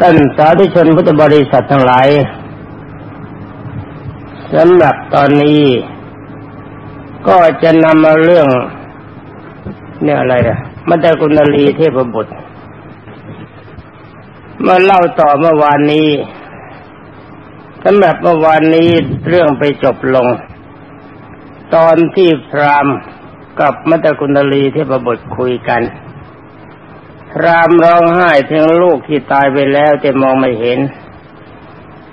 ท่านสาธุชนพุทธบริษัททั้งหลายสำหรับตอนนี้ก็จะนำมาเรื่อง เนี่ยอะไรนะมัตตกุณลีเทพบุตรมาเล่าต่อเมื่อวานนี้สำหรับเมื่อวานนี้เรื่องไปจบลง ตอนที่พรามกับมัตตกุณลีเทพบุตรคุยกัน รามร้องไห้ถึงลูกที่ตายไปแล้วแต่มองไม่เห็น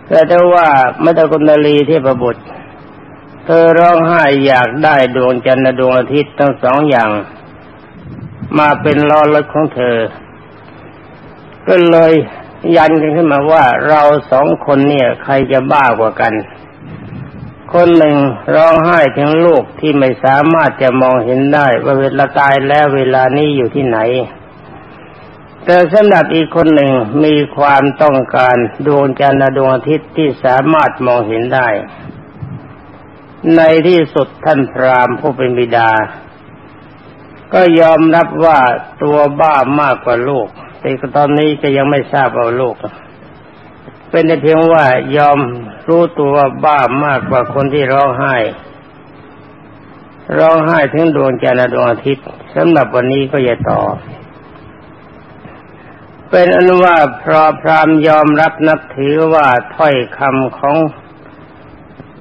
แต่ถ้าว่ามัตกุณลีเทพบุตร เธอร้องไห้อยากได้ดวงจันทร์ดวงอาทิตย์ทั้งสองอย่าง มาเป็นล้อรถของเธอ ก็เลยยันกันขึ้นมาว่าเราสองคนเนี่ยใครจะบ้ากว่ากัน คนหนึ่งร้องไห้ถึงลูกที่ไม่สามารถจะมองเห็นได้ว่าเวลาตายแล้วเวลานี้อยู่ที่ไหน แต่สำหรับอีกคนหนึ่งมีความต้องการดวงจันทร์ดวงอาทิตย์ที่สามารถมองเห็นได้ ในที่สุดท่านพรามผู้เป็นบิดา ก็ยอมรับว่าตัวบ้ามากกว่าลูก แต่ตอนนี้ก็ยังไม่ทราบเอาลูก เป็นแต่เพียงว่ายอมรู้ตัวบ้ามากกว่าคนที่ร้องไห้ ร้องไห้ถึงดวงจันทร์ดวงอาทิตย์สำหรับวันนี้ก็อย่าต่อ เป็นอนุว่าพรพรามยอมรับนับถือว่าถ้อยคำของ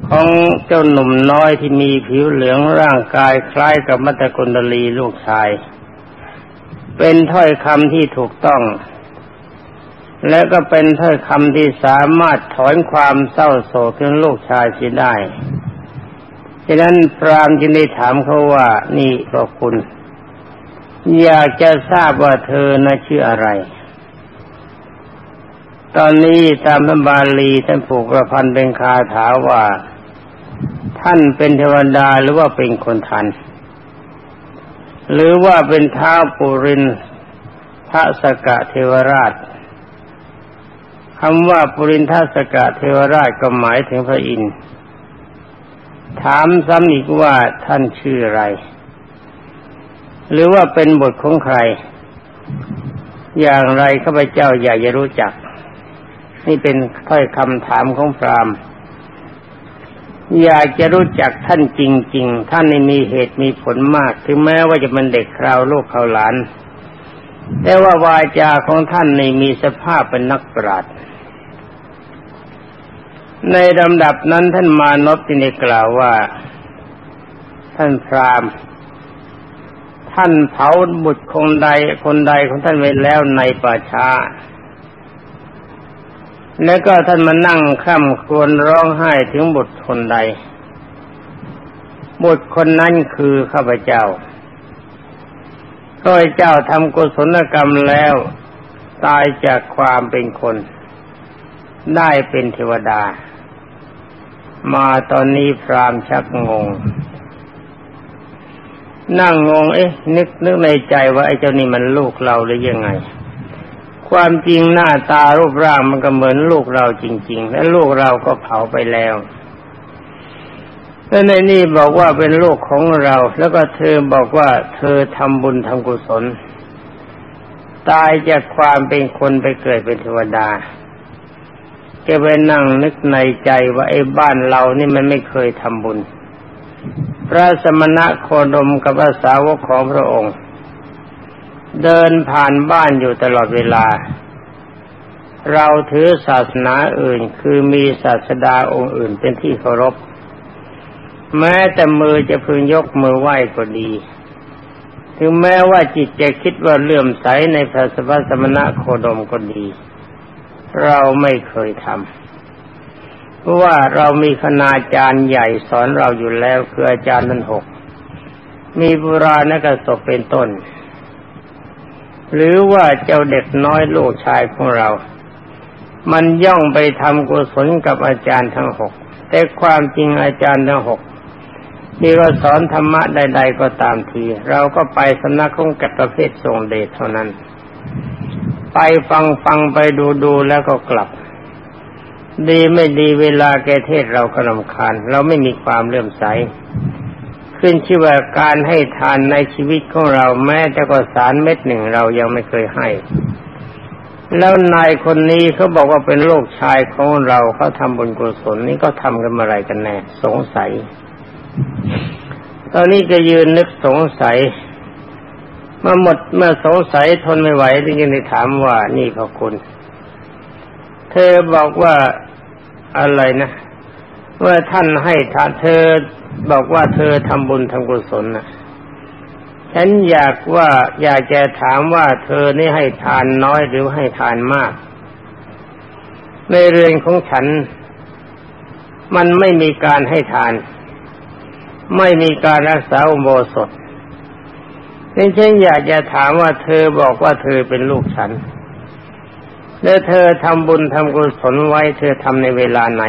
ของเจ้าหนุ่มน้อยที่มีผิวเหลืองร่างกายคล้ายกับมัตตกุณลีลูกชาย เป็นถ้อยคำที่ถูกต้อง และก็เป็นถ้อยคำที่สามารถถอนความเศร้าโศกถึงลูกชายเสียได้ฉะนั้นพรามจึงได้ถามเขาว่า นี่ก็คุณ อยากจะทราบว่าเธอนะชื่ออะไร ตอนนี้ตามพระบาลีท่านผูกประพันธ์เป็นคาถาว่า ท่านเป็นเทวดาหรือว่าเป็นคนทัน หรือว่าเป็นท้าปุรินทสกะเทวราชคำว่าปุรินทสกะเทวราชก็หมายถึงพระอินทร์ถามซ้ำอีกว่าท่านชื่ออะไร หรือว่าเป็นบทของใคร อย่างไรข้าพเจ้าอยากจะรู้จัก นี่เป็นถ้อยคำถามของพรามอยากจะรู้จักท่านจริง ๆ ท่านมีเหตุมีผลมาก ถึงแม้ว่าจะเป็นเด็กคราวลูกเขาหลาน แต่ว่าวาจาของท่านในมีสภาพเป็นนักปราชญ์ในลำดับนั้นท่านมานพที่ได้กล่าวว่า ท่านพรามท่านเผาบุตรคนใดคนใดของท่านไว้แล้วในป่าช้า แล้วก็ท่านมานั่งค่ำควรร้องไห้ถึงบุตรคนใด บุตรคนนั้นคือข้าพเจ้าข้าพเจ้าทำกุศลกรรมแล้ว ตายจากความเป็นคน ได้เป็นเทวดา มาตอนนี้พรามชักงง นั่งงงเอ๊ะ นึกนึกในใจว่าไอ้เจ้านี่มันลูกเราหรือยังไง ความจริงหน้าตารูปร่างมันก็เหมือนลูกเราจริง ๆ และลูกเราก็เผาไปแล้วแล้วในนี่บอกว่าเป็นลูกของเรา แล้วก็เธอบอกว่าเธอทำบุญทำกุศล ตายจากความเป็นคนไปเกิดเป็นเทวดาจะไปนั่งนึกในใจว่าไอ้บ้านเรานี่มันไม่เคยทำบุญ พระสมณะโคดมกับพระสาวกของพระองค์ เดินผ่านบ้านอยู่ตลอดเวลา เราถือศาสนาอื่นคือมีศาสดาองค์อื่นเป็นที่เคารพ แม้แต่มือจะพึงยกมือไหว้ก็ดี ถึงแม้ว่าจิตจะคิดว่าเลื่อมใสในพระสวัสมณะโคดมก็ดี เราไม่เคยทำเพราะว่าเรามีคณาจารย์ใหญ่สอนเราอยู่แล้วคืออาจารย์นันหกมีบุราณกสบเป็นต้น หรือว่าเจ้าเด็กน้อยลูกชายของเรา มันย่องไปทำกุศลกับอาจารย์ทั้งหกแต่ความจริงอาจารย์ทั้งหกที่ว่าสอนธรรมะใด ๆ ก็ตามที เราก็ไปสำนักของกัตประเภททรงเดชเท่านั้น ไปฟังฟังไปดูดูแล้วก็กลับ ดีไม่ดีเวลาแกเทศเราก็ลำคาญ เราไม่มีความเลื่อมใส ขึ้นชื่อว่าการให้ทานในชีวิตของเราแม้แต่ก็สารเม็ดหนึ่งเรายังไม่เคยให้ แล้วนายคนนี้เขาบอกว่าเป็นลูกชายของเราเขาทำบุญกุศลนี่ก็ทำกันมาอะไรกันแน่สงสัย ตอนนี้ก็ยืนนึกสงสัยเมื่อหมดเมื่อสงสัยทนไม่ไหวจึงได้ถามว่านี่ขอบคุณ เธอบอกว่าอะไรนะว่าท่านให้ทานเธอ บอกว่าเธอทำบุญทำกุศลนะฉันอยากว่าอยากจะถามว่าเธอนี่ให้ทานน้อยหรือให้ทานมาก ในเรือนของฉัน มันไม่มีการให้ทาน ไม่มีการรักษาอุโบสถนี่ฉันอยากจะถามว่าเธอบอกว่าเธอเป็นลูกฉัน แล้วเธอทำบุญทำกุศลไว้ เธอทำในเวลาไหน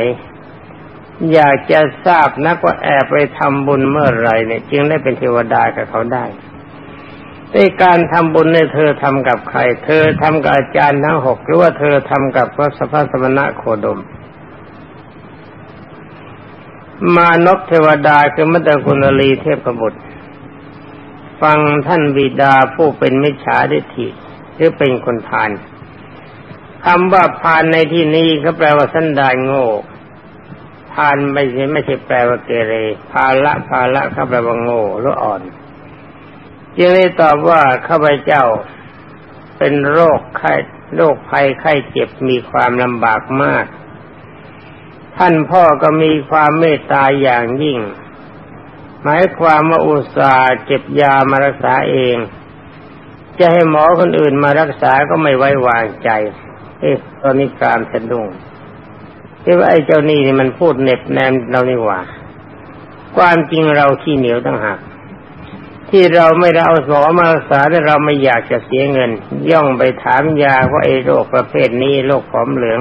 อยากจะทราบนักว่าแอบไปทำบุญเมื่อไรเนี่ย จึงได้เป็นเทวดากับเขาได้ในการทำบุญเนี่ยเธอทำกับใคร เธอทำกับอาจารย์ทั้งหกหรือว่าเธอทำกับพระสัพพสมณะโคดม มานพเทวดาคือมัตตกุณลีเทพบุตร ฟังท่านบิดาผู้เป็นมิจฉาทิฐิหรือเป็นคนพานคำว่าพานในที่นี้ก็แปลว่าสันดานโง่ พานไม่ใช่ไม่ใช่แปลว่าเกเรพาละพาละเข้าแปว่าโง่หรืออ่อน จึงได้ตอบว่าข้าพเจ้าเป็นโรคไข้โรคภัยไข้เจ็บมีความลำบากมาก ท่านพ่อก็มีความเมตตาอย่างยิ่ง หมายความว่าอุตส่าห์เก็บยามารักษาเอง จะให้หมอคนอื่นมารักษาก็ไม่ไว้วางใจ เอ๊ะตอนนี้การสะดุ้ง ที่ว่าไอ้เจ้านี่นี่มันพูดเน็บแนมเรานี่หว่า ความจริงเราขี้เหนียวตั้งหากที่เราไม่ได้เอาหมอมารักษาแต่เราไม่อยากจะเสียเงิน ย่องไปถามยาว่าไอ้โรคประเภทนี้โรคผอมเหลือง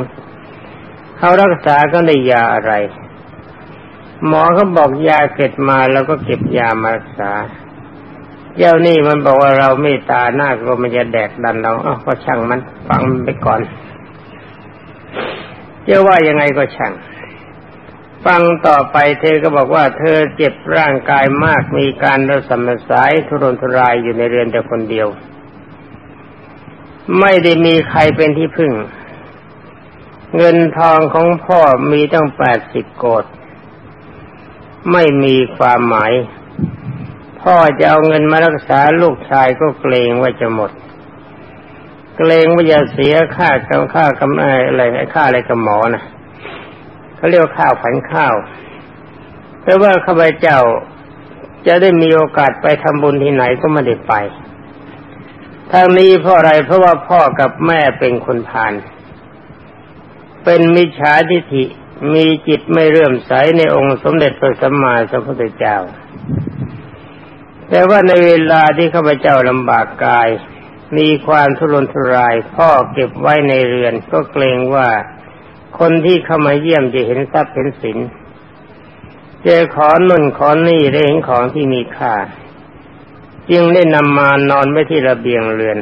เขารักษาก็ได้ยาอะไร หมอเขาบอกยาเก็บมาแล้วก็เก็บยามารักษา เจ้านี่มันบอกว่าเราไม่ตาหน้าก็มันจะแดกดันเราอ๋อก็ช่างมันฟังไปก่อน จ้าว่ายังไงก็ช่าง ฟังต่อไปเธอก็บอกว่าเธอเจ็บร่างกายมากมีการระสมสายทุรนทุรายอยู่ในเรือนแต่คนเดียว ไม่ได้มีใครเป็นที่พึ่ง เงินทองของพ่อมีตั้งแปดสิบโกดไม่มีความหมาย พ่อจะเอาเงินมารักษาลูกชายก็เกรงว่าจะหมด เกรงว่าจะเสียค่ากำค่ากำอะไรค่าอะไรกับหมอนะเขาเรียกข้าวผันข้าวเพราะว่าข้าพเจ้าจะได้มีโอกาสไปทำบุญที่ไหนก็ไม่ได้ไปทางนี้เพราะอะไรเพราะว่าพ่อกับแม่เป็นคนพาน เป็นมิจฉาทิฏฐิมีจิตไม่เรื่มใสในองค์สมเด็จพระสัมมาสัมพุทธเจ้า แต่ว่าในเวลาที่ข้าพเจ้าลำบากกาย มีความทุรนทุรายพ่อเก็บไว้ในเรือน ก็เกรงว่าคนที่เข้ามาเยี่ยมจะเห็นทรัพย์เห็นสินเจอขอนุ่นขอนี่ได้เห็นของที่มีค่า จึงได้นำมานอนไว้ที่ระเบียงเรือน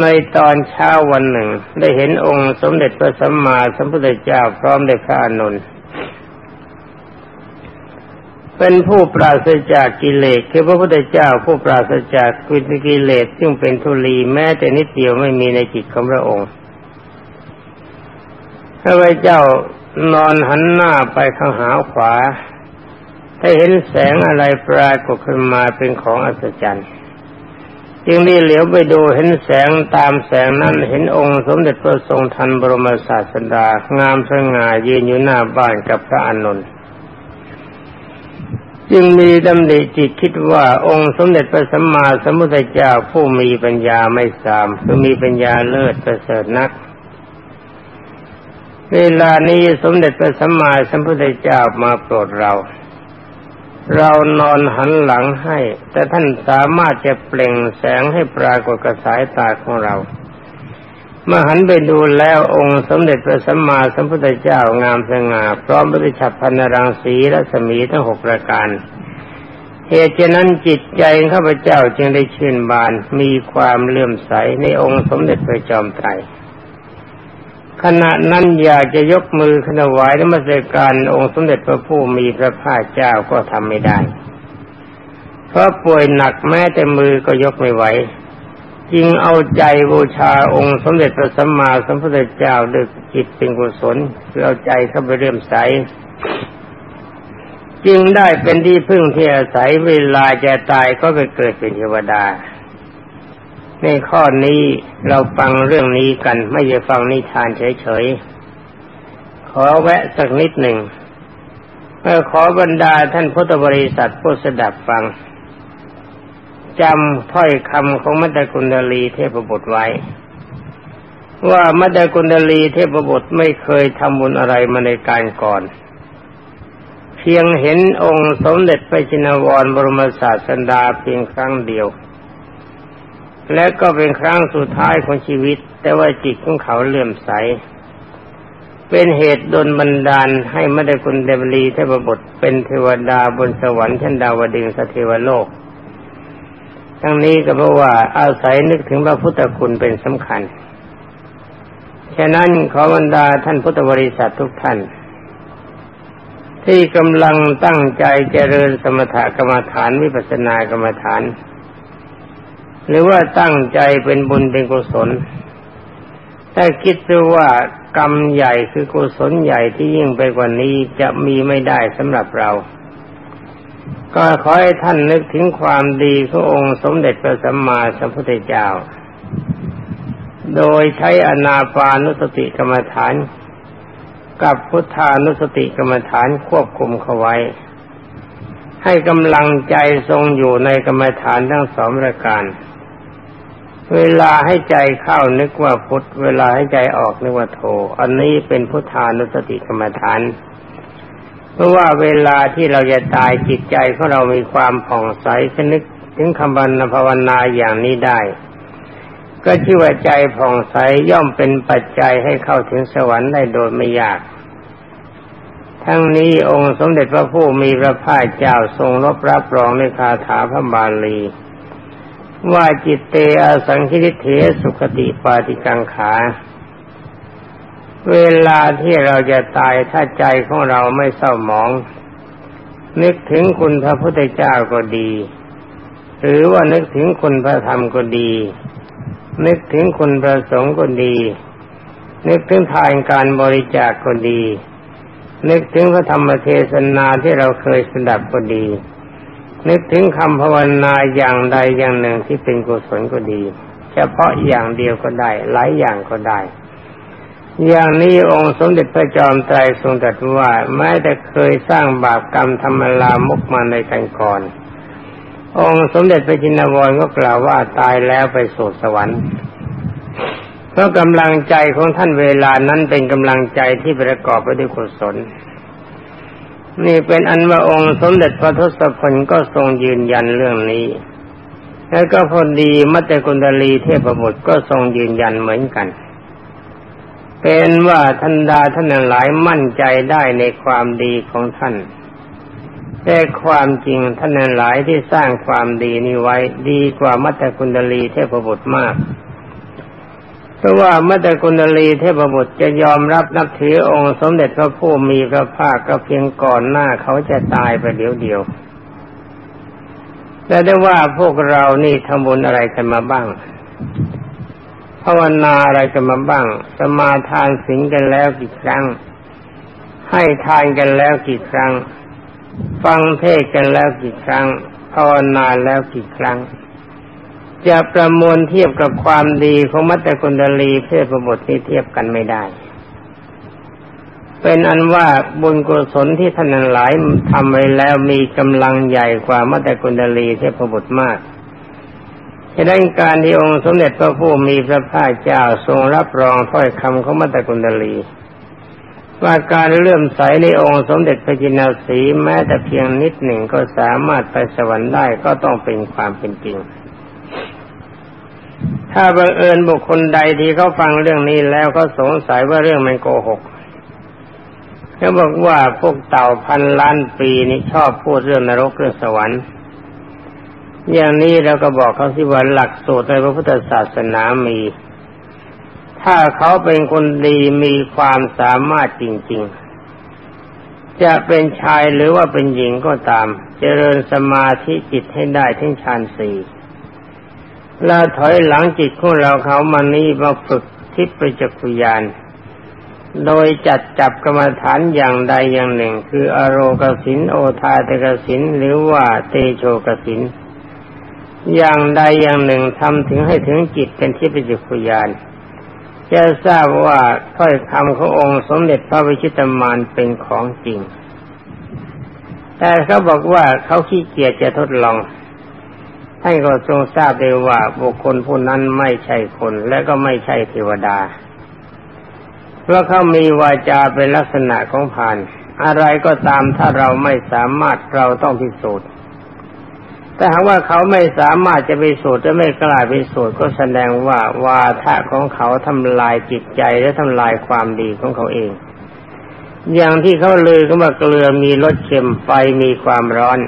ในตอนเช้าวันหนึ่ง ได้เห็นองค์สมเด็จพระสัมมาสัมพุทธเจ้าพร้อมด้วยพระอนุน เป็นผู้ปราศจากกิเลสคือพระพุทธเจ้าผู้ปราศจากกิเลสซึ่งเป็นทุลีแม้แต่นิดเดียวไม่มีในจิตของพระองค์พระเจ้านอนหันหน้าไปข้างหาขวา ถ้าเห็นแสงอะไรปรากฏขึ้นมาเป็นของอัศจรรย์จึงได้เหลียวไปดูเห็นแสงตามแสงนั้นเห็นองค์สมเด็จพระทรงทันบรมศาสดางามสง่ายืนอยู่หน้าบ้านกับพระอานนท์ จึงมีดำริจิตคิดว่าองค์สมเด็จพระสัมมาสัมพุทธเจ้าผู้มีปัญญาไม่สามคือมีปัญญาเลิศประเสริฐนัก เวลานี้สมเด็จพระสัมมาสัมพุทธเจ้ามาโปรดเรา เรานอนหันหลังให้ แต่ท่านสามารถจะเปล่งแสงให้ปรากฏกระสายตาของเรา เมื่อหันไปดูแล้วองค์สมเด็จพระสัมมาสัมพุทธเจ้างามสง่าพร้อมด้วยฉับพันรังสีและสมีทั้งหกประการเหตุฉะนั้นจิตใจข้าพเจ้าจึงได้ชื่นบานมีความเลื่อมใสในองค์สมเด็จพระจอมไตรขณะนั้นอยากจะยกมือขนวายและมาเสการองค์สมเด็จพระผู้มีพระภาคเจ้าก็ทำไม่ได้ เพราะป่วยหนักแม้แต่มือก็ยกไม่ไหว จึงเอาใจบูชาองค์สมเด็จพระสัมมาสัมพุทธเจ้าด้วยจิตเป็นกุศลคือเอาใจเข้าไปเรื่มใส จึงได้เป็นที่พึ่งที่อาศัยเวลาจะตายก็ไปเกิดเป็นเทวดา ในข้อนี้เราฟังเรื่องนี้กันไม่ใช่ฟังนิทานเฉยๆ ขอแวะสักนิดหนึ่งเมื่อขอบรรดาท่านพุทธบริษัทผู้สดับฟัง จำถ้อยคำของมัตตกุณดลีเทพบุตรไว้ ว่ามัตตกุณดลีเทพบุตรไม่เคยทำบุญอะไรมาในการก่อน เพียงเห็นองค์สมเด็จพระจินวรบรมศาสดาเพียงครั้งเดียว และก็เป็นครั้งสุดท้ายของชีวิต แต่ว่าจิตของเขาเลื่อมใส เป็นเหตุดลบันดาลให้มัตตกุณเดบลีเทพบุตรเป็นเทวดาบนสวรรค์ชั้นดาวดึงสเทวโลก ทั้งนี้ก็เพราะว่าอาศัยนึกถึงพระพุทธคุณเป็นสำคัญ ฉะนั้นขอบรรดาท่านพุทธบริษัททุกท่าน ที่กำลังตั้งใจเจริญสมถกรรมฐานวิปัสสนากรรมฐาน หรือว่าตั้งใจเป็นบุญเป็นกุศลถ้าคิดดูว่ากรรมใหญ่คือกุศลใหญ่ที่ยิ่งไปกว่านี้จะมีไม่ได้สำหรับเรา ก็ขอให้ท่านนึกถึงความดีขององค์สมเด็จพระสัมมาสัมพุทธเจ้า โดยใช้อนาปานุสติกรรมฐาน กับพุทธานุสติกรรมฐานควบคุมเขาไว้ ให้กำลังใจทรงอยู่ในกรรมฐานทั้งสองประการ เวลาให้ใจเข้านึกว่าพุทธ เวลาให้ใจออกนึกว่าโท อันนี้เป็นพุทธานุสติกรรมฐาน ราะว่าเวลาที่เราจะตายจิตใจของเรามีความผ่องใสสนึกถึงคำบรรณภาวนาอย่างนี้ได้ ก็ชื่อว่าใจผ่องใสย่อมเป็นปัจจัยให้เข้าถึงสวรรค์ได้โดยไม่ยาก ทั้งนี้องค์สมเด็จพระผู้มีพระภาคเจ้าทรงรับรับรองในคาถาพระบาลี ว่าจิตเตอสังคิริเถสุขติปาติกังขา เวลาที่เราจะตายถ้าใจของเราไม่เศร้าหมอง นึกถึงคุณพระพุทธเจ้าก็ดี หรือว่านึกถึงคุณพระธรรมก็ดี นึกถึงคุณพระสงฆ์ก็ดี นึกถึงทานการบริจาคก็ดี นึกถึงพระธรรมเทศนาที่เราเคยสดับก็ดี นึกถึงคำภาวนาอย่างใดอย่างหนึ่งที่เป็นกุศลก็ดี เฉพาะอย่างเดียวก็ได้ หลายอย่างก็ได้ อย่างนี้องค์สมเด็จพระจอมไตรทรงตรัสว่าแม้แต่เคยสร้างบาปกรรมธรรมลามกมาในกันก่อน องค์สมเด็จพระจินวรก็กล่าวว่าตายแล้วไปสู่สวรรค์เพราะกำลังใจของท่านเวลานั้นเป็นกำลังใจที่ประกอบไปด้วยกุศล นี่เป็นอันว่าองค์สมเด็จพระทศพลก็ทรงยืนยันเรื่องนี้ แล้วก็พอดีมัตตกุณดลีเทพบุตรก็ทรงยืนยันเหมือนกัน เป็นว่าท่านดาท่านหลายมั่นใจได้ในความดีของท่านแต่ความจริงท่านหลายที่สร้างความดีนี้ไว้ดีกว่ามัตตคุณดลีเทพบุตรมากเพราะว่ามัตตคุณดลีเทพบุตรจะยอมรับนับถือองค์สมเด็จพระผู้มีพระภาคก็เพียงก่อนหน้าเขาจะตายไปเดียวเดียวแต่ได้ว่าพวกเรานี่ทำบุญอะไรกันมาบ้าง ภาวนาอะไรกันมาบ้าง สมาทานสิงกันแล้วกี่ครั้ง ให้ทานกันแล้วกี่ครั้ง ฟังเทศกันแล้วกี่ครั้ง ภาวนาแล้วกี่ครั้ง จะประมวลเทียบกับความดีของมัตตกุณดลีเพศประบทที่เทียบกันไม่ได้ เป็นอันว่าบุญกุศลที่ท่านหลายทำไว้แล้วมีกำลังใหญ่กว่ามัตตกุณดลีเทพบุตรมาก ฉะนั้นการที่องค์สมเด็จพระผู้มีพระภาคเจ้าทรงรับรองถ้อยคำของมัตตกุณลีว่าการเลื่อมใสในองค์สมเด็จพระจินาสีแม้แต่เพียงนิดหนึ่งก็สามารถไปสวรรค์ได้ก็ต้องเป็นความเป็นจริง ถ้าบังเอิญบุคคลใดที่เขาฟังเรื่องนี้แล้วก็สงสัยว่าเรื่องมันโกหกเขาบอกว่าพวกเต่าพันล้านปีนี้ชอบพูดเรื่องนรกเรื่องสวรรค์ อย่างนี้เราก็บอกเขาสิว่าหลักสูตรในพระพุทธศาสนามี ถ้าเขาเป็นคนดีมีความสามารถจริง ๆ จะเป็นชายหรือว่าเป็นหญิงก็ตาม เจริญสมาธิจิตให้ได้ทั้งฌานสี่เราถอยหลังจิตของเราเขามานี้มาฝึกทิพยจักรยาน โดยจัดจับกรรมฐานอย่างใดอย่างหนึ่ง คืออโรกสินโอทาตกสินหรือว่าเตโชกสิน อย่างใดอย่างหนึ่งทำถึงให้ถึงจิตเป็นทิพยจักรยานจะทราบว่าถ้อยคำขององค์สมเด็จพระวิชิตมานเป็นของจริง แต่เขาบอกว่าเขาขี้เกียจจะทดลองท่านก็ทรงทราบเลยว่าบุคคลผู้นั้นไม่ใช่คนและก็ไม่ใช่เทวดา เพราะเขามีวาจาเป็นลักษณะของผ่าน อะไรก็ตามถ้าเราไม่สามารถเราต้องพิสูจน์ แต่หากว่าเขาไม่สามารถจะไปสูจน์จะไม่กล้าไปสูจน์ก็แสดงว่าวาทะของเขาทำลายจิตใจและทำลายความดีของเขาเอง อย่างที่เขาเลือก็ว่าเกลือมีรสเค็มไฟมีความร้อน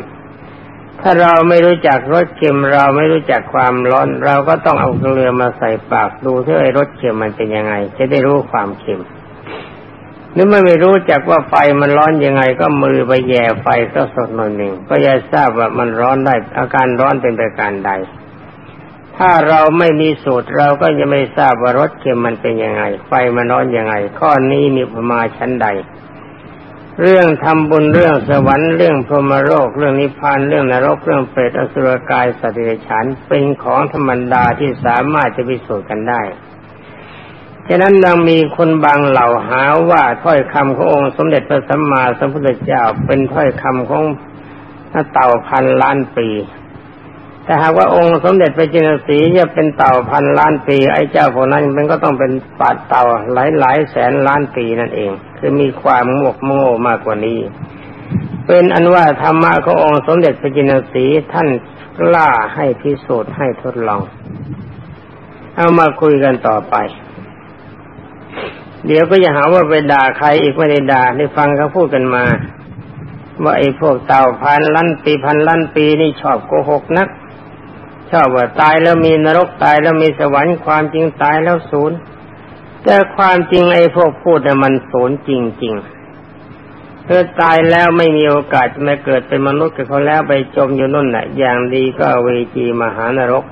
ถ้าเราไม่รู้จักรสเค็มเราไม่รู้จักความร้อน เราก็ต้องเอาเกลือมาใส่ปากดูเพื่อไอ้รสเค็มมันเป็นยังไง จะได้รู้ความเค็ม หรือไม่ไม่รู้จักว่าไฟมันร้อนยังไง ก็มือไปแย่ไฟก็สดหน่อยหนึ่ง ก็จะทราบว่ามันร้อนได้อาการร้อนเป็นประการใด ถ้าเราไม่มีสูตรเราก็จะไม่ทราบว่ารสเค็มมันเป็นยังไง ไฟมันร้อนยังไง ข้อนี้มีประมาชั้นใด เรื่องทำบุญเรื่องสวรรค์เรื่องพรหมโลกเรื่องนิพพานเรื่องนรกเรื่องเปรตอสุรกายสัตว์เดรัจฉานเป็นของธรรมดาที่สามารถจะพิสูจน์กันได้ ฉะนั้นยังมีคนบางเหล่าหาว่าถ้อยคำขององค์สมเด็จพระสัมมาสัมพุทธเจ้าเป็นถ้อยคำของเต่าพันล้านปีแต่หากว่าองค์สมเด็จพระจินสีจะเป็นเต่าพันล้านปีไอ้เจ้าพวกนั้นมันก็ต้องเป็นปาดเต่าหลายหลายแสนล้านปีนั่นเอง คือมีความโมกโง่มากกว่านี้ เป็นอันว่าธรรมะขององค์สมเด็จพระจินสีท่านกล้าให้พิสูจน์ให้ทดลอง เอามาคุยกันต่อไป เดี๋ยวก็จะหาว่าไปด่าใครอีกไม่ได้ด่าได้ฟังเขาพูดกันมา ว่าไอ้พวกเต่าพันล้านปีพันล้านปีนี่ชอบโกหกนัก ชอบว่าตายแล้วมีนรกตายแล้วมีสวรรค์ความจริงตายแล้วศูนย์แต่ความจริงไอ้พวกพูดเนี่ยมันศูนย์จริงๆเธอตายแล้วไม่มีโอกาสจะมาเกิดเป็นมนุษย์กับเขาแล้วไปจมอยู่นู่นน่ะ อย่างดีก็เวจีมหานรก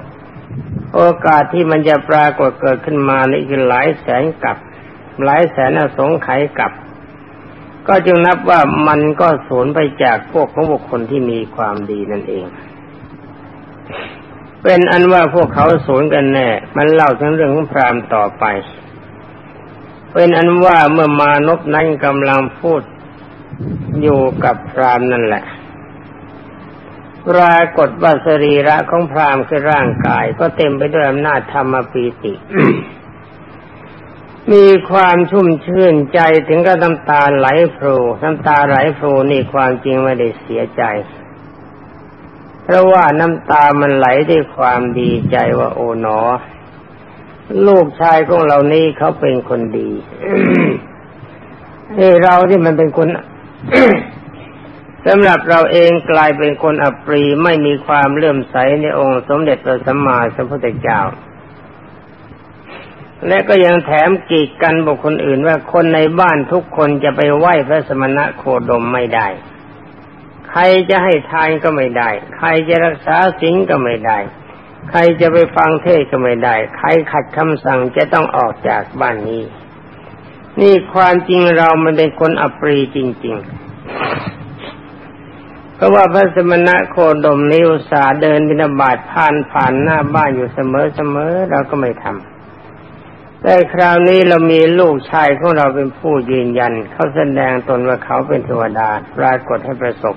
โอกาสที่มันจะปรากฏเกิดขึ้นมานี่คือหลายแสนกับ หลายแสนสงไขกับ ก็จึงนับว่ามันก็สูญไปจากพวกของบุคคลที่มีความดีนั่นเอง เป็นอันว่าพวกเขาสูญกันแน่ มันเล่าถึงเรื่องของพรามต่อไป เป็นอันว่าเมื่อมานพนั้นกำลังพูดอยู่กับพรามนั่นแหละปรากฏว่าสรีระของพรามคือร่างกาย ก็เต็มไปด้วยอำนาจธรรมปีติ มีความชุ่มชื่นใจถึงกับน้ำตาไหลโผล่น้ำตาไหลโผล่นี่ความจริงไม่ได้เสียใจ เพราะว่าน้ำตามันไหลด้วยความดีใจว่าโอ๋หนอ ลูกชายของเรานี่เขาเป็นคนดีเอ้เราที่มันเป็นคนสำหรับเราเองกลายเป็นคนอัปรีไม่มีความเลื่อมใสในองค์สมเด็จพระสัมมาสัมพุทธเจ้า และก็ยังแถมกีดกันบุคคลอื่นว่าคนในบ้านทุกคนจะไปไหว้พระสมณะโคดมไม่ได้ ใครจะให้ทานก็ไม่ได้ ใครจะรักษาศีลก็ไม่ได้ ใครจะไปฟังเทศก็ไม่ได้ ใครขัดคำสั่งจะต้องออกจากบ้านนี้ นี่ความจริงเรามันเป็นคนอัปรีจริง ๆ เพราะว่าพระสมณะโคดมนิวสาเดินบินาบาตผ่านผ่านหน้าบ้านอยู่เสมอๆเราก็ไม่ทำ แต่คราวนี้เรามีลูกชายของเราเป็นผู้ยืนยัน เขาแสดงตนว่าเขาเป็นเทวดาปรากฏให้ประสบ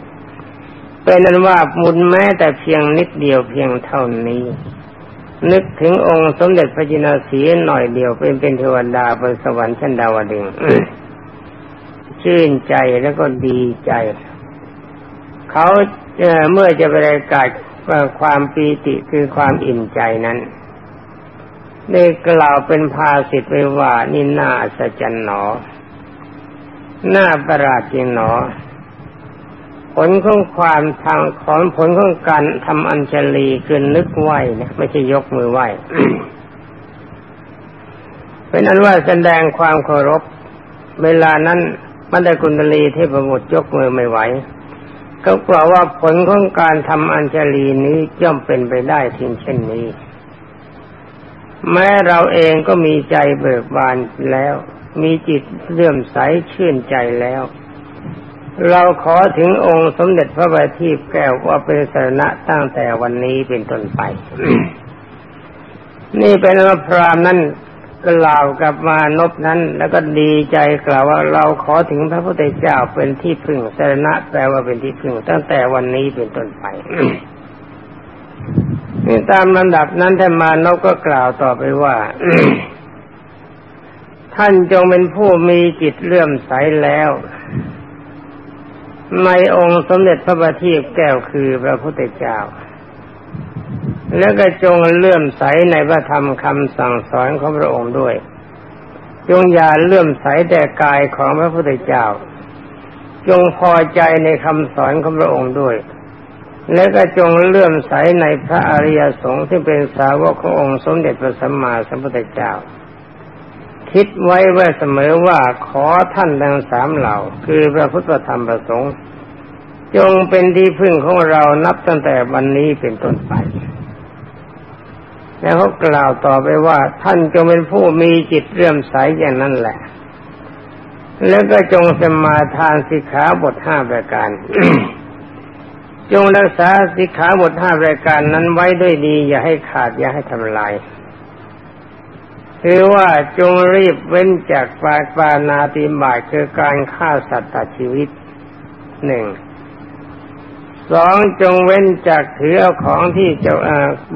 เป็นนั้นว่ามุนแม้แต่เพียงนิดเดียวเพียงเท่านี้ นึกถึงองค์สมเด็จพระจินาสีหน่อยเดียวเป็นเป็นเทวดาบนสวรรค์ชั้นดาวดึงชื่นใจแล้วก็ดีใจ เขาเมื่อจะประกาศความปีติคือความอิ่มใจนั้น ได้กล่าวเป็นภาสิทธ์ไว้ว่านี่น่าสะจันหนอน้าประหลาดจริงหนอ ผลของความทางของผลของการทำอัญชลีคือนึกไหวนะไม่ใช่ยกมือไหวเป็นอันว่าแสดงความเคารพ เวลานั้นมันได้กุณลีเทพบุตรยกมือไม่ไหว ก็กล่าวว่าผลของการทำอัญชลีนี้ย่อมเป็นไปได้ทิ้งเช่นนี้ แม้เราเองก็มีใจเบิกบานแล้ว มีจิตเลื่อมใสชื่นใจแล้ว เราขอถึงองค์สมเด็จพระบัณฑิตแก้วว่าเป็นสรณะตั้งแต่วันนี้เป็นต้นไป นี่เป็นพระพรามนั้นกล่าวกับมานพนั้น แล้วก็ดีใจกล่าวว่าเราขอถึงพระพุทธเจ้าเป็นที่พึ่งสรณะแปลว่าเป็นที่พึ่งตั้งแต่วันนี้เป็นต้นไป นี่ตามลำดับนั้นท่านมานพก็กล่าวต่อไปว่า ท่านจงเป็นผู้มีจิตเลื่อมใสแล้ว ในองค์สมเด็จพระบัณฑิตแก้วคือพระพุทธเจ้า แล้วก็จงเลื่อมใสในพระธรรมคำสั่งสอนของพระองค์ด้วย จงอย่าเลื่อมใสแต่กายของพระพุทธเจ้า จงพอใจในคำสอนของพระองค์ด้วย และก็จงเลื่อมใสในพระอริยสงฆ์ที่เป็นสาวกขององค์สมเด็จพระสัมมาสัมพุทธเจ้า คิดไว้ไว้เสมอว่าขอท่านทั้งสามเหล่า คือพระพุทธธรรมประสงค์ จงเป็นที่พึ่งของเรานับตั้งแต่วันนี้เป็นต้นไป แล้วเขากล่าวต่อไปว่าท่านจงเป็นผู้มีจิตเลื่อมใสอย่างนั้นแหละ แล้วก็จงสมาทานสิกขาบทห้าประการ จงรักษาสิกขาบทห้ารายการนั้นไว้ด้วยดี อย่าให้ขาดอย่าให้ทำลายคือว่าจงรีบเว้นจากปาปานาติบาคือการฆ่าสัตว์ตัดชีวิตหนึ่งสองจงเว้นจากถือเอาของที่เจ้า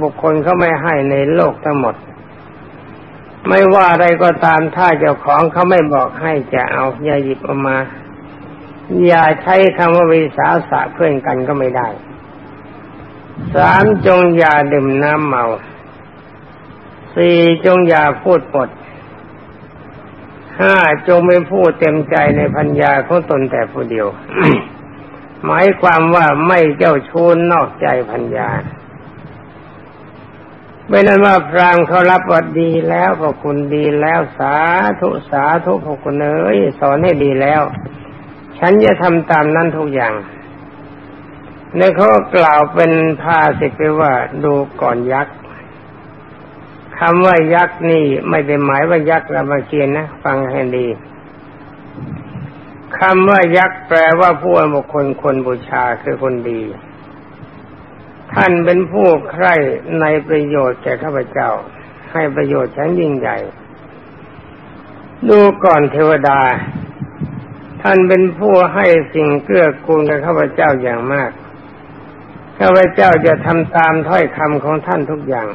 บุคคลเขาไม่ให้ในโลกทั้งหมด ไม่ว่าอะไรก็ตามถ้าเจ้าของเขาไม่บอกให้จะเอาอย่าหยิบออกมา อย่าใช้คำว่าวิสาสะเพื่อนกันก็ไม่ได้สามจงอย่าดื่มน้ำเมาสี่จงอย่าพูดปดห้าจงไม่พูดเต็มใจในพัญญาของตนแต่ผู้เดียว หมายความว่าไม่เจ้าชูนนอกใจพัญญาไม่นั้นว่าพรางเขารับวัดดีแล้วพอคุณดีแล้วสาธุสาธุพอคุณเอ๋ยสอนให้ดีแล้ว ฉันจะทำตามนั้นทุกอย่างในเขากล่าวเป็นภาสิตไปว่าดูก่อนยักษ์คำว่ายักษ์นี่ไม่ได้หมายว่ายักษ์ละมาเคียนนะ ฟังให้ดีคำว่ายักษ์แปลว่าผู้บุคคลคนบูชาคือคนดี ท่านเป็นผู้ใคร่ในประโยชน์แก่ข้าพเจ้า ให้ประโยชน์ชั้นยิ่งใหญ่ ดูก่อนเทวดา ท่านเป็นผู้ให้สิ่งเกื้อกูลกับข้าพเจ้าอย่างมาก ข้าพเจ้าจะทำตามถ้อยคำของท่านทุกอย่าง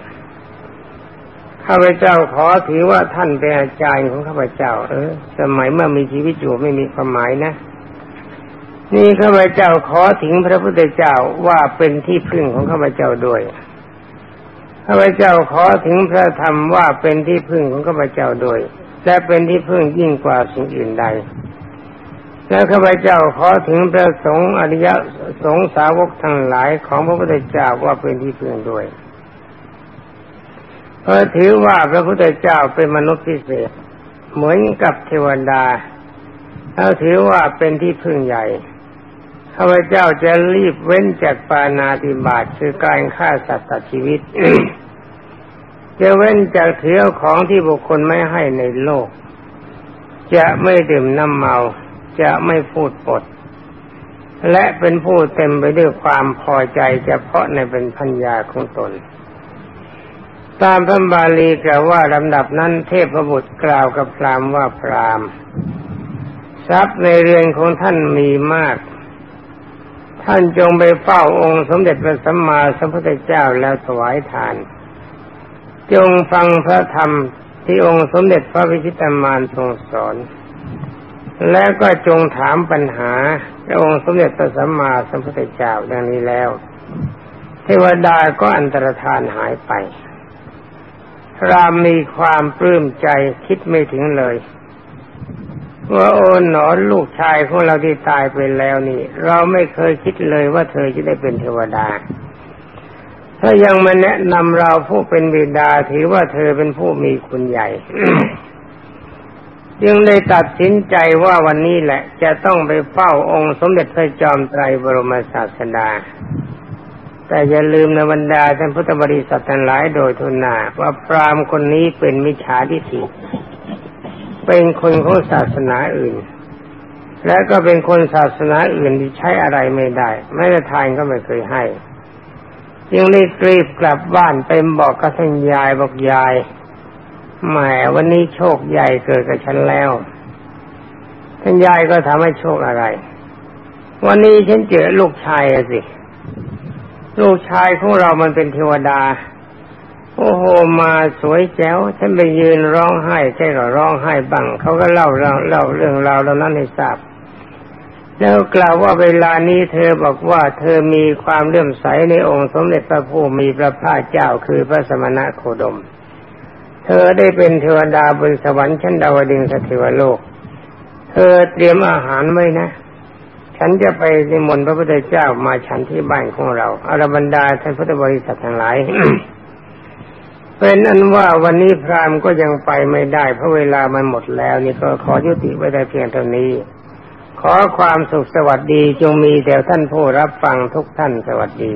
ข้าพเจ้าขอถือว่าท่านเป็นอาจารย์ของข้าพเจ้า เออ สมัยเมื่อมีชีวิตอยู่ไม่มีความหมายนะ นี่ข้าพเจ้าขอถึงพระพุทธเจ้าว่าเป็นที่พึ่งของข้าพเจ้าด้วย ข้าพเจ้าขอถึงพระธรรมว่าเป็นที่พึ่งของข้าพเจ้าด้วย และเป็นที่พึ่งยิ่งกว่าสิ่งอื่นใด แล้วข้าพเจ้าขอถึงพระสงฆ์อริยสงฆ์สาวกทั้งหลายของพระพุทธเจ้าว่าเป็นที่พึ่งด้วยเพราะถือว่าพระพุทธเจ้าเป็นมนุษย์พิเศษ เหมือนกับเทวดาถ้าถือว่าเป็นที่พึ่งใหญ่ข้าพเจ้าจะรีบเว้นจากปานาติบาตคือการฆ่าสัตว์ตัดชีวิต จะเว้นจากเถือของที่บุคคลไม่ให้ในโลก จะไม่ดื่มน้ำเมา จะไม่พูดปด และเป็นผู้เต็มไปด้วยความพอใจเฉพาะในเป็นพัญญาของตน ตามพระบาลีกล่าวว่าลำดับนั้นเทพบุตรกล่าวกับพรามว่าพรามทรัพย์ในเรือนของท่านมีมาก ท่านจงไปเฝ้าองค์สมเด็จพระสัมมาสัมพุทธเจ้าแล้วถวายทาน จงฟังพระธรรมที่องค์สมเด็จพระวิชิตามานทรงสอน แล้วก็จงถามปัญหาพระองค์สมเด็จพระสัมมาสัมพุทธเจ้าดังนี้แล้วเทวดาก็อันตรธานหายไป รามมีความปลื้มใจคิดไม่ถึงเลย ว่าโอ๋หนอนลูกชายของเราที่ตายไปแล้วนี่ เราไม่เคยคิดเลยว่าเธอจะได้เป็นเทวดา ถ้ายังมาแนะนำเราผู้เป็นบิดาถือว่าเธอเป็นผู้มีคุณใหญ่ จึงได้ตัดสินใจว่าวันนี้แหละ จะต้องไปเฝ้าองค์สมเด็จพระจอมไตรบรมศาสดา แต่อย่าลืมในบรรดาท่านพุทธบริษัททั้งหลายโดยทุนนาว่าพรามคนนี้เป็นมิจฉาทิฏฐิเป็นคนของศาสนาอื่น และก็เป็นคนศาสนาอื่นที่ใช้อะไรไม่ได้แม้แต่ทานก็ไม่เคยให้ยังรีบกรีบกลับบ้านไปบอกกับท่านยายบอกยาย แหมวันนี้โชคใหญ่เกิดกับฉันแล้ว ท่านยายก็ทำให้โชคอะไร วันนี้ฉันเจอลูกชายสิ ลูกชายของเรามันเป็นเทวดา โอ้โห มาสวยแจ๋ว ฉันไปยืนร้องไห้ใช่ก็ร้องไห้บังเขาก็เล่าเรื่องเล่าเรื่องราวเหล่านั้นให้ทราบแล้วกล่าวว่าเวลานี้เธอบอกว่าเธอมีความเลื่อมใสในองค์สมเด็จพระผู้มีพระภาคเจ้าคือพระสมณะโคดม เธอได้เป็นเทวดาบนสวรรค์ชั้นดาวดึงสถิวโลก เธอเตรียมอาหารไว้นะ ฉันจะไปนิมนต์พระพุทธเจ้ามาฉันที่บ้านของเราอารบรรดาท่านพุทธบริษัททั้งหลายเป็นอันว่าวันนี้พรามก็ยังไปไม่ได้เพราะเวลามันหมดแล้ว นี่ก็ขอยุติไว้ได้เพียงเท่านี้ ขอความสุขสวัสดีจงมีแด่ท่านผู้รับฟังทุกท่านสวัสดี